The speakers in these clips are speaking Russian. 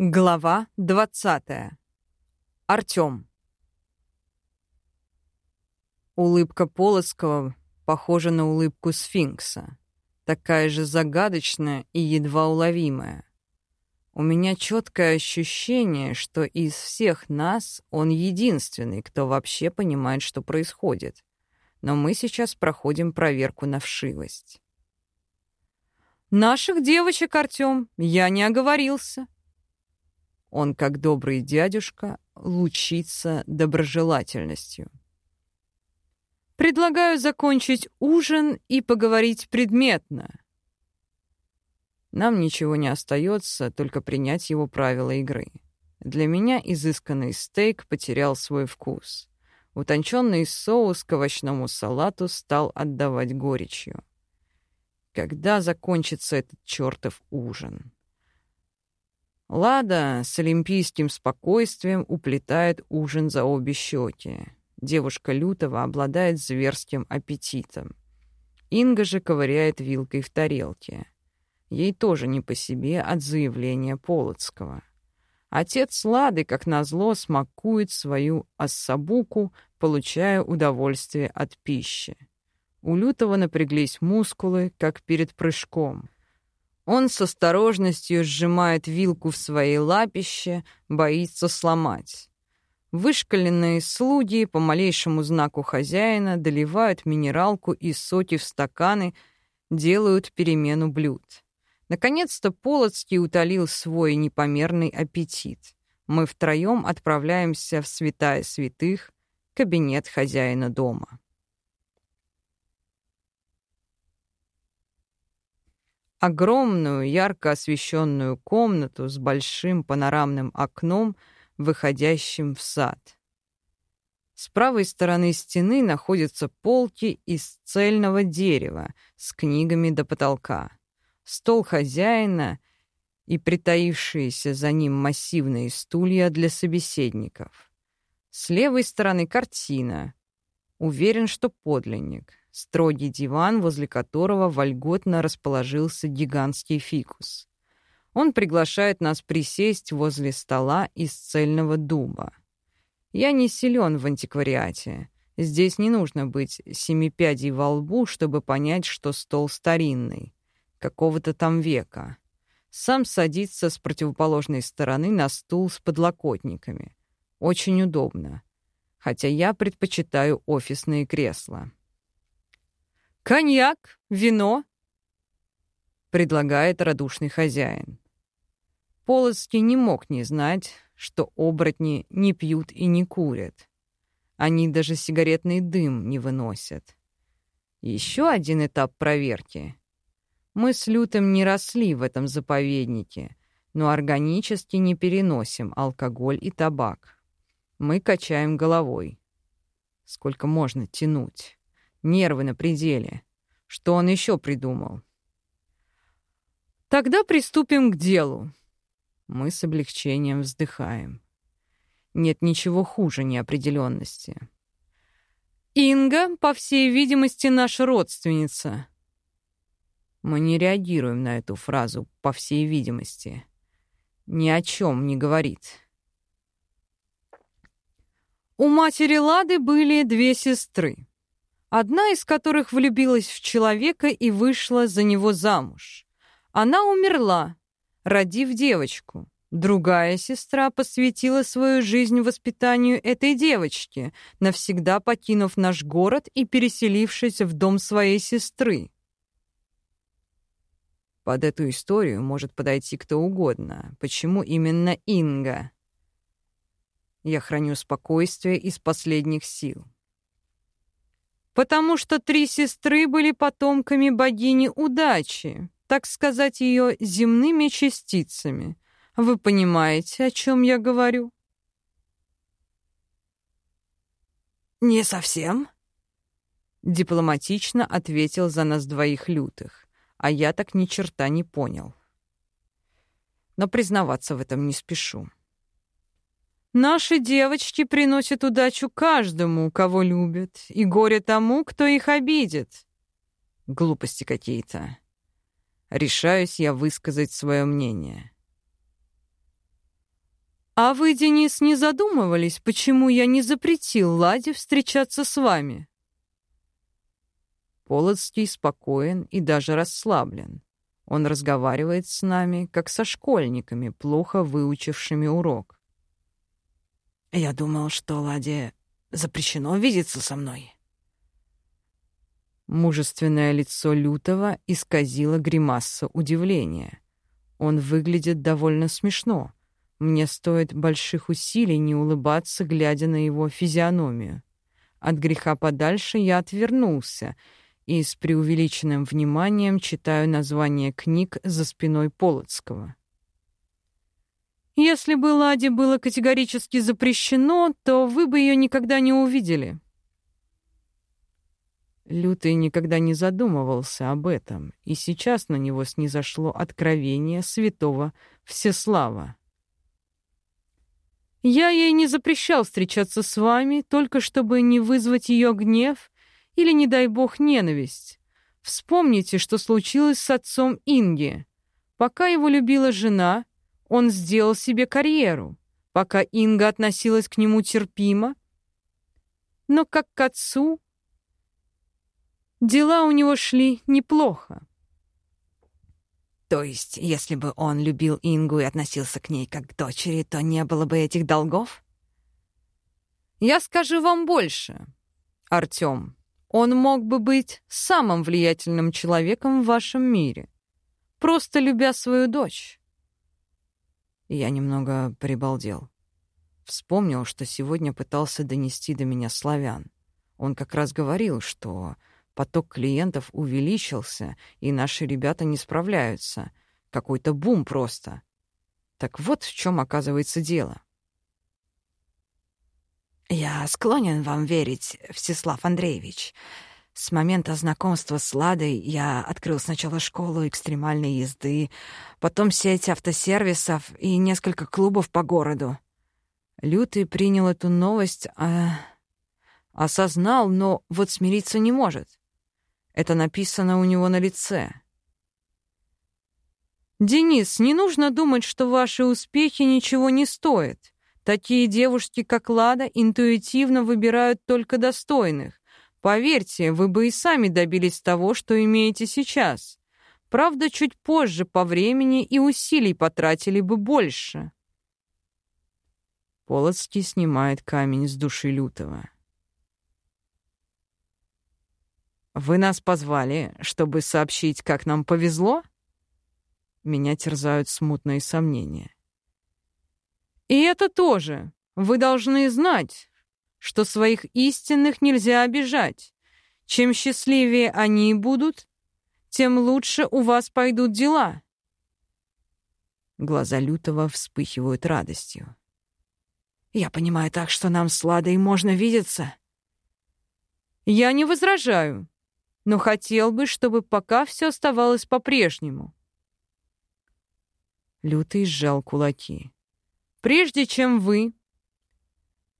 Глава 20. Артём. Улыбка Полоцкого похожа на улыбку сфинкса, такая же загадочная и едва уловимая. У меня четкое ощущение, что из всех нас он единственный, кто вообще понимает, что происходит. Но мы сейчас проходим проверку на вшивость. «Наших девочек, Артём, я не оговорился», он, как добрый дядюшка, лучится доброжелательностью. Предлагаю закончить ужин и поговорить предметно. Нам ничего не остается, только принять его правила игры. Для меня изысканный стейк потерял свой вкус. Утонченный соус к овощному салату стал отдавать горечью. Когда закончится этот чертов ужин? Лада с олимпийским спокойствием уплетает ужин за обе щеки. Девушка Лютова обладает зверским аппетитом. Инга же ковыряет вилкой в тарелке. Ей тоже не по себе от заявления Полоцкого. Отец Лады, как назло, смакует свою ассабуку, получая удовольствие от пищи. У Лютова напряглись мускулы, как перед прыжком — он с осторожностью сжимает вилку в своей лапище, боится сломать. Вышкаленные слуги по малейшему знаку хозяина доливают минералку и соки в стаканы, делают перемену блюд. Наконец-то Полоцкий утолил свой непомерный аппетит. Мы втроем отправляемся в святая святых, кабинет хозяина дома. Огромную ярко освещенную комнату с большим панорамным окном, выходящим в сад. С правой стороны стены находятся полки из цельного дерева с книгами до потолка, стол хозяина и притаившиеся за ним массивные стулья для собеседников. С левой стороны картина. Уверен, что подлинник строгий диван, возле которого вольготно расположился гигантский фикус. Он приглашает нас присесть возле стола из цельного дуба. Я не силен в антиквариате. Здесь не нужно быть семипядей во лбу, чтобы понять, что стол старинный, какого-то там века. Сам садится с противоположной стороны на стул с подлокотниками. Очень удобно. Хотя я предпочитаю офисные кресла. «Коньяк, вино», — предлагает радушный хозяин. Полоцкий не мог не знать, что оборотни не пьют и не курят. Они даже сигаретный дым не выносят. Еще один этап проверки. Мы с Лютым не росли в этом заповеднике, но органически не переносим алкоголь и табак. Мы качаем головой. Сколько можно тянуть? Нервы на пределе. Что он еще придумал? Тогда приступим к делу. Мы с облегчением вздыхаем. Нет ничего хуже неопределенности. Инга, по всей видимости, наша родственница. Мы не реагируем на эту фразу «по всей видимости». Ни о чем не говорит. У матери Лады были две сестры одна из которых влюбилась в человека и вышла за него замуж. Она умерла, родив девочку. Другая сестра посвятила свою жизнь воспитанию этой девочки, навсегда покинув наш город и переселившись в дом своей сестры. Под эту историю может подойти кто угодно. Почему именно Инга? Я храню спокойствие из последних сил потому что три сестры были потомками богини удачи, так сказать, ее земными частицами. Вы понимаете, о чем я говорю? «Не совсем», — дипломатично ответил за нас двоих лютых, а я так ни черта не понял. Но признаваться в этом не спешу. Наши девочки приносят удачу каждому, кого любят, и горе тому, кто их обидит. Глупости какие-то. Решаюсь я высказать свое мнение. А вы, Денис, не задумывались, почему я не запретил Ладе встречаться с вами? Полоцкий спокоен и даже расслаблен. Он разговаривает с нами, как со школьниками, плохо выучившими урок. «Я думал, что Ладе запрещено видеться со мной». Мужественное лицо Лютого исказило гримаса удивления. Он выглядит довольно смешно. Мне стоит больших усилий не улыбаться, глядя на его физиономию. От греха подальше я отвернулся и с преувеличенным вниманием читаю название книг за спиной Полоцкого. Если бы Ладе было категорически запрещено, то вы бы ее никогда не увидели. Лютый никогда не задумывался об этом, и сейчас на него снизошло откровение святого Всеслава. Я ей не запрещал встречаться с вами, только чтобы не вызвать ее гнев или, не дай бог, ненависть. Вспомните, что случилось с отцом Инги. Пока его любила жена, он сделал себе карьеру. Пока Инга относилась к нему терпимо, но как к отцу дела у него шли неплохо. То есть, если бы он любил Ингу и относился к ней как к дочери, то не было бы этих долгов? Я скажу вам больше, Артём. Он мог бы быть самым влиятельным человеком в вашем мире, просто любя свою дочь. Я немного прибалдел. Вспомнил, что сегодня пытался донести до меня славян. Он как раз говорил, что Поток клиентов увеличился, и наши ребята не справляются. Какой-то бум просто. Так вот в чем оказывается дело. «Я склонен вам верить, Всеслав Андреевич. С момента знакомства с Ладой я открыл сначала школу экстремальной езды, потом сеть автосервисов и несколько клубов по городу». Лютый принял эту новость, а... осознал, но вот смириться не может. Это написано у него на лице. «Денис, не нужно думать, что ваши успехи ничего не стоят. Такие девушки, как Лада, интуитивно выбирают только достойных. Поверьте, вы бы и сами добились того, что имеете сейчас. Правда, чуть позже по времени и усилий потратили бы больше». Полоцкий снимает камень с души Лютого. Вы нас позвали, чтобы сообщить, как нам повезло? Меня терзают смутные сомнения. И это тоже. Вы должны знать, что своих истинных нельзя обижать. Чем счастливее они будут, тем лучше у вас пойдут дела. Глаза Лютого вспыхивают радостью. Я понимаю так, что нам с Ладой можно видеться. Я не возражаю но хотел бы, чтобы пока все оставалось по-прежнему. Лютый сжал кулаки. Прежде чем вы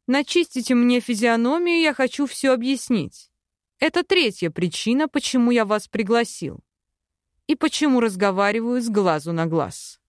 начистите мне физиономию, я хочу все объяснить. Это третья причина, почему я вас пригласил и почему разговариваю с глазу на глаз.